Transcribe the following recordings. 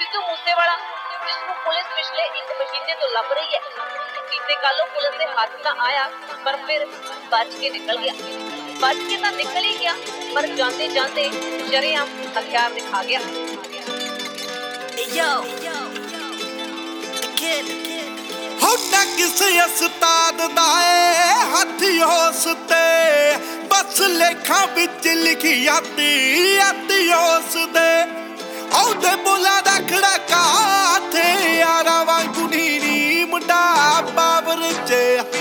ਸਿੱਧੂ ਮੂਸੇਵਾਲਾ ਜਿਸ ਨੂੰ ਪੁਲਿਸ ਪਿਛਲੇ ਇੱਕ ਮਹੀਨੇ ਤੋਂ ਲੱਭ ਰਹੀ ਹੈ। ਬੀਤੇ ਉਹ ਪੁਲਿਸ ਦੇ ਹੱਥ ਤਾਂ ਆਇਆ ਪਰ ਫਿਰ ਬਚ ਕੇ ਨਿਕਲ ਗਿਆ। ਬਚ ਕੇ ਤਾਂ ਨਿਕਲ ਹੀ ਗਿਆ ਪਰ ਜਾਂਦੇ ਜਾਂਦੇ ਸ਼ਰੇਆਮ ਹਥਿਆਰ ਦਿਖਾ ਗਿਆ। ਕਿਸੇ ਉਸਤਾਦ ਦਾ ਏ ਹੱਥ ਉਸ ਤੇ। ਬਸ ਲੇਖਾਂ ਵਿੱਚ ਲਿਖੀ ਆਤੀ ਆਤੀ ਉਸ ਦੇ ਉਹਦੇ ਬੋਲਾ ਬਾਬਰ ਚ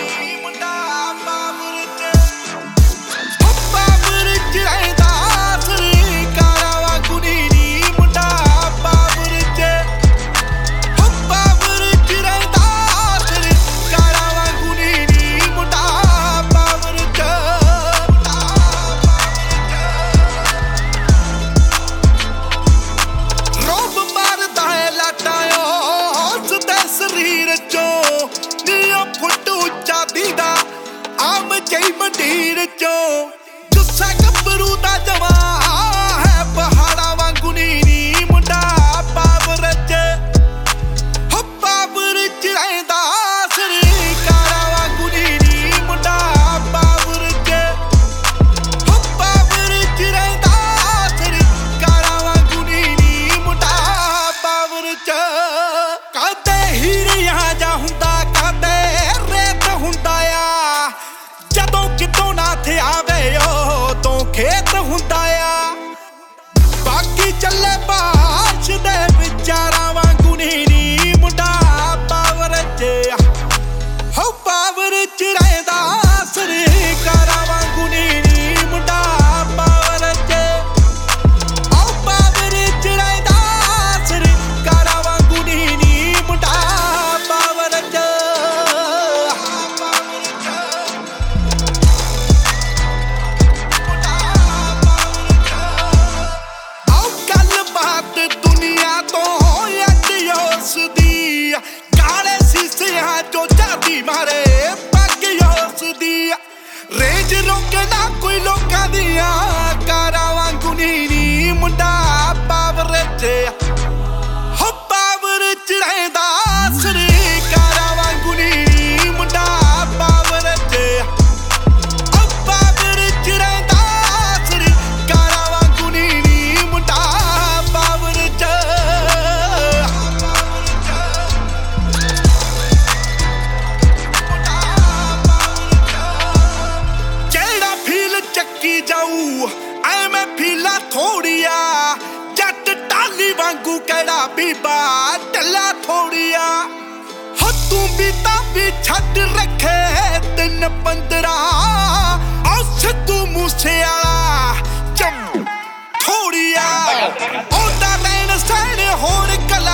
ਮੰਡੀਰ ਚੋਂ ਗੁੱਸਾ ਗੱਭਰੂ ਦਾ ਜਵਾ ਹੈ, ਪਹਾੜਾ ਵਾਂਗੂ ਨੀਰੀ ਮੁੰਡਾ ਬਾਬਰ ਚ। ਹੋ ਬਾਬਰ ਚ ਰਹਿੰਦਾ ਸਰੀ ਕਾਰਾ ਵਾਂਗੂ ਨੀਰੀ ਮੁੰਡਾ ਬਾਬਰ ਚ। ਹੋ ਬਾਬਰ ਚ ਰਹਿੰਦਾ ਸਰੀ ਕਾਰਾ ਵਾਂਗੂ ਨੀਰੀ ਮੁੰਡਾ ਬਾਬਰ ਚ। ਕਦੇ ਹੀਰਿਆ ਉਹ ਰੇਜ ਰੋਕੇ ਕੋਈ ਲੋਕਾਂ ਦੀਆਂ ਕਾਰਾਂ ਵਾਂਗੂ ਨਹੀਂ ਮੁੰਡਾ ਪਾਵਰ ਚ ਵੀ ਛੱਡ ਰੱਖੇ ਤਿੰਨ ਪੰਦਰਾ। ਆ ਸਿੱਧੂ ਮੂਸੇ ਵਾਲਾ ਚਮ ਥੋੜੀਆ ਉਹਦਾ ਲੈਣ ਸੈਣ ਹੋਰ ਕਲਾਕਾਰਾਂ